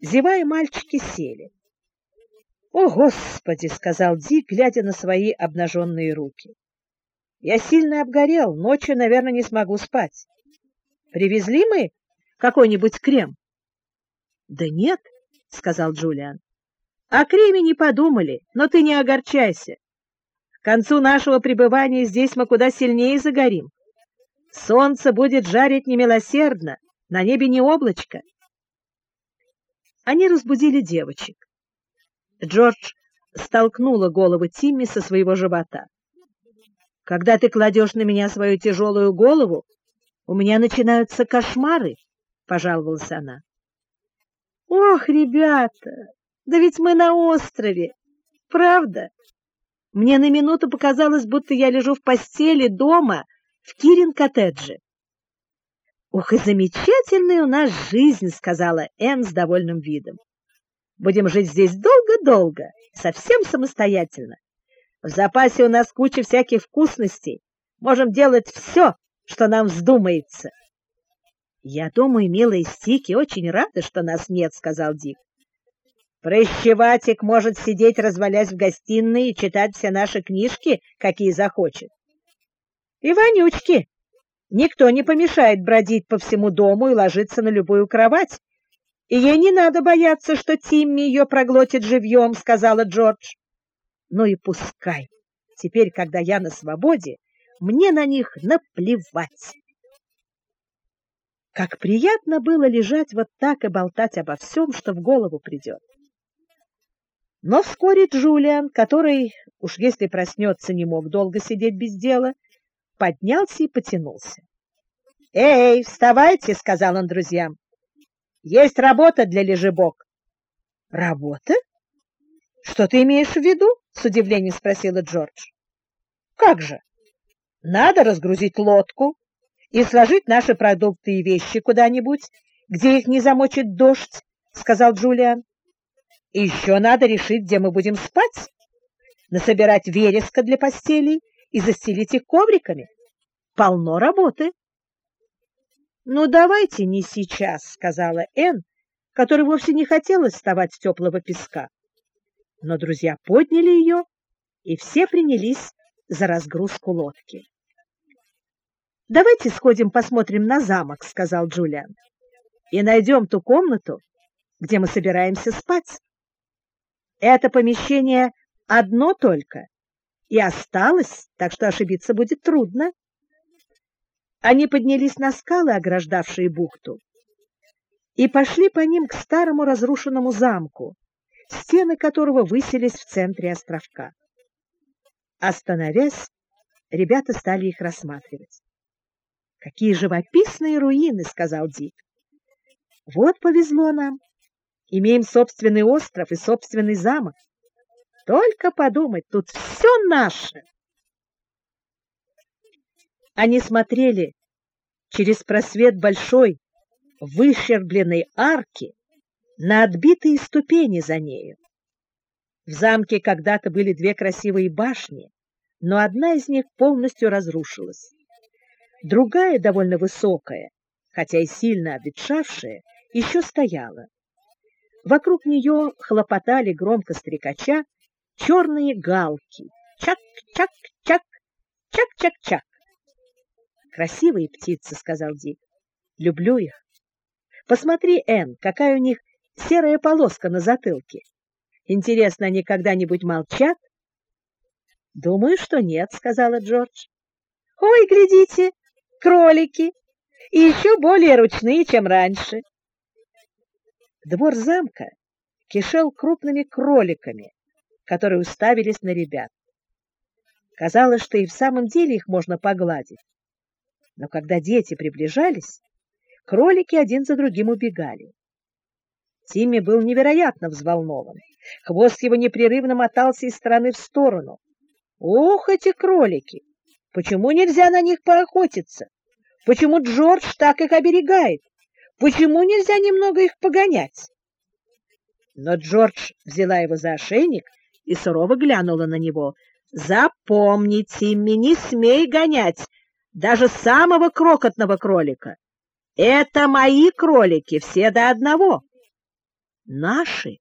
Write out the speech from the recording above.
Зевая, мальчики сели. «О, Господи!» — сказал Ди, глядя на свои обнаженные руки. «Я сильно обгорел, ночью, наверное, не смогу спать. Привезли мы какой-нибудь крем?» «Да нет», — сказал Джулиан. «О креме не подумали, но ты не огорчайся. К концу нашего пребывания здесь мы куда сильнее загорим. Солнце будет жарить немилосердно, на небе не облачко». Они разбудили девочек. Джордж столкнула голову Тимми со своего живота. «Когда ты кладешь на меня свою тяжелую голову, у меня начинаются кошмары», — пожаловалась она. «Ох, ребята, да ведь мы на острове, правда?» Мне на минуту показалось, будто я лежу в постели дома в Кирин-коттедже. «Ух, и замечательная у нас жизнь!» — сказала Энн с довольным видом. Будем жить здесь долго-долго, совсем самостоятельно. В запасе у нас куча всяких вкусностей. Можем делать все, что нам вздумается. Я думаю, милые Стики очень рады, что нас нет, сказал Дик. Прыщеватик может сидеть, развалясь в гостиной и читать все наши книжки, какие захочет. И вонючки. Никто не помешает бродить по всему дому и ложиться на любую кровать, и ей не надо бояться, что Тимми ее проглотит живьем, — сказала Джордж. Ну и пускай. Теперь, когда я на свободе, мне на них наплевать. Как приятно было лежать вот так и болтать обо всем, что в голову придет. Но вскоре Джулиан, который, уж если проснется, не мог долго сидеть без дела, поднялся и потянулся. «Эй, вставайте!» — сказал он друзьям. Есть работа для лежебок. Работа? Что ты имеешь в виду? С удивлением спросила Джордж. Как же? Надо разгрузить лодку и сложить наши продукты и вещи куда-нибудь, где их не замочит дождь, сказал Джулиан. Еще надо решить, где мы будем спать, насобирать вереска для постелей и застелить их ковриками. Полно работы. «Ну, давайте не сейчас», — сказала Энн, которая вовсе не хотела вставать с теплого песка. Но друзья подняли ее, и все принялись за разгрузку лодки. «Давайте сходим посмотрим на замок», — сказал Джулиан, «и найдем ту комнату, где мы собираемся спать. Это помещение одно только и осталось, так что ошибиться будет трудно». Они поднялись на скалы, ограждавшие бухту, и пошли по ним к старому разрушенному замку, стены которого высились в центре островка. Остановясь, ребята стали их рассматривать. «Какие живописные руины!» — сказал Дик. «Вот повезло нам. Имеем собственный остров и собственный замок. Только подумать, тут все наше!» Они смотрели через просвет большой выщербленной арки на отбитые ступени за нею. В замке когда-то были две красивые башни, но одна из них полностью разрушилась. Другая, довольно высокая, хотя и сильно обветшавшая, еще стояла. Вокруг нее хлопотали громко стрекача черные галки. Чак-чак-чак, чак-чак-чак. Красивые птицы, сказал Дик. Люблю их. Посмотри, Энн, какая у них серая полоска на затылке. Интересно, они когда-нибудь молчат? Думаю, что нет, сказала Джордж. Ой, глядите, кролики, и еще более ручные, чем раньше. Двор замка кишел крупными кроликами, которые уставились на ребят. Казалось, что и в самом деле их можно погладить. Но когда дети приближались, кролики один за другим убегали. Тимми был невероятно взволнован. Хвост его непрерывно мотался из стороны в сторону. Ох, эти кролики! Почему нельзя на них поохотиться? Почему Джордж так их оберегает? Почему нельзя немного их погонять? Но Джордж взяла его за ошейник и сурово глянула на него. «Запомни, Тимми, не смей гонять даже самого крокотного кролика. Это мои кролики, все до одного. наши